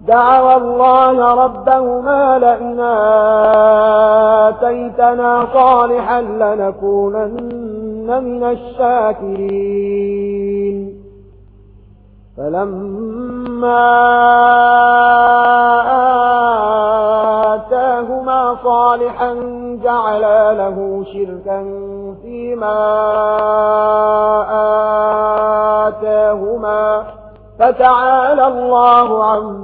دعوا الله ربهما لئن آتيتنا صالحا لنكونن من الشاكرين. فلما آتاهما صالحا جعلا له شركا فيما آتاهما فتعالى الله عنه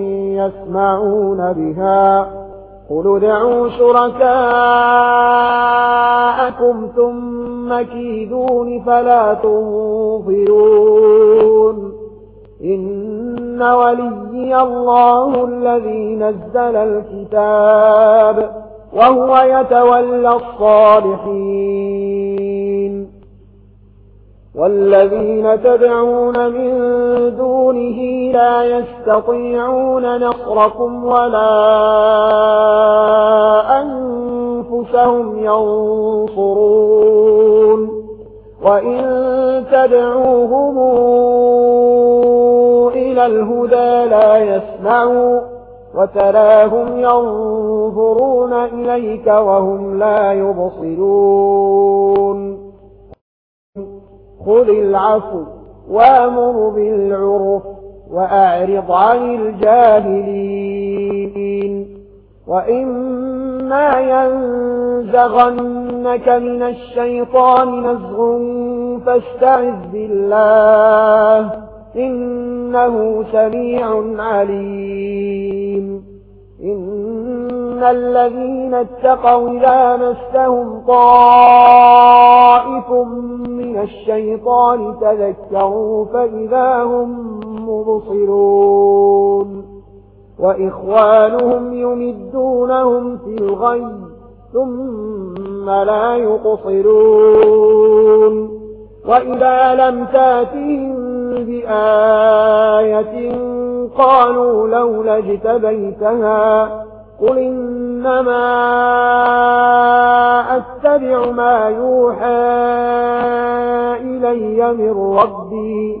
يسمعون بها. قل دعوا شركاءكم ثم كيدون فلا تنفرون إن ولي الله الذي نزل الكتاب وهو يتولى الصالحين. والذين تدعون من لا يستطيعون نصركم ولا أنفسهم ينصرون وإن تدعوهم إلى الهدى لا يسمعوا وتراهم ينظرون إليك وهم لا يبصرون خذ العفو وامر بالعرف وأعرض عن الجاهلين وإما ينزغنك من الشيطان نزغ فاستعذ بالله إنه سميع عليم إن الذين اتقوا لا مسهم طائف من الشيطان تذكروا فإذا هم مبصرون وإخوانهم يمدونهم في الغي ثم لا يقصرون. وإذا لم تأتهم بآية قالوا لولا اجتبيتها قل إنما أتبع ما يوحى إلي من ربي.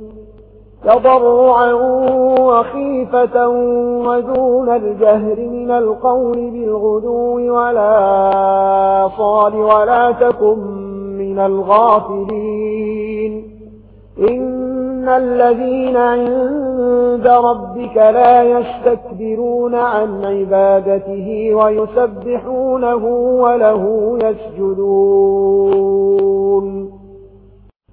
تضرعا وخيفة ودون الجهر من القول بالغدو ولا صال ولا تكن من الغافلين. إن الذين عند ربك لا يستكبرون عن عبادته ويسبحونه وله يسجدون.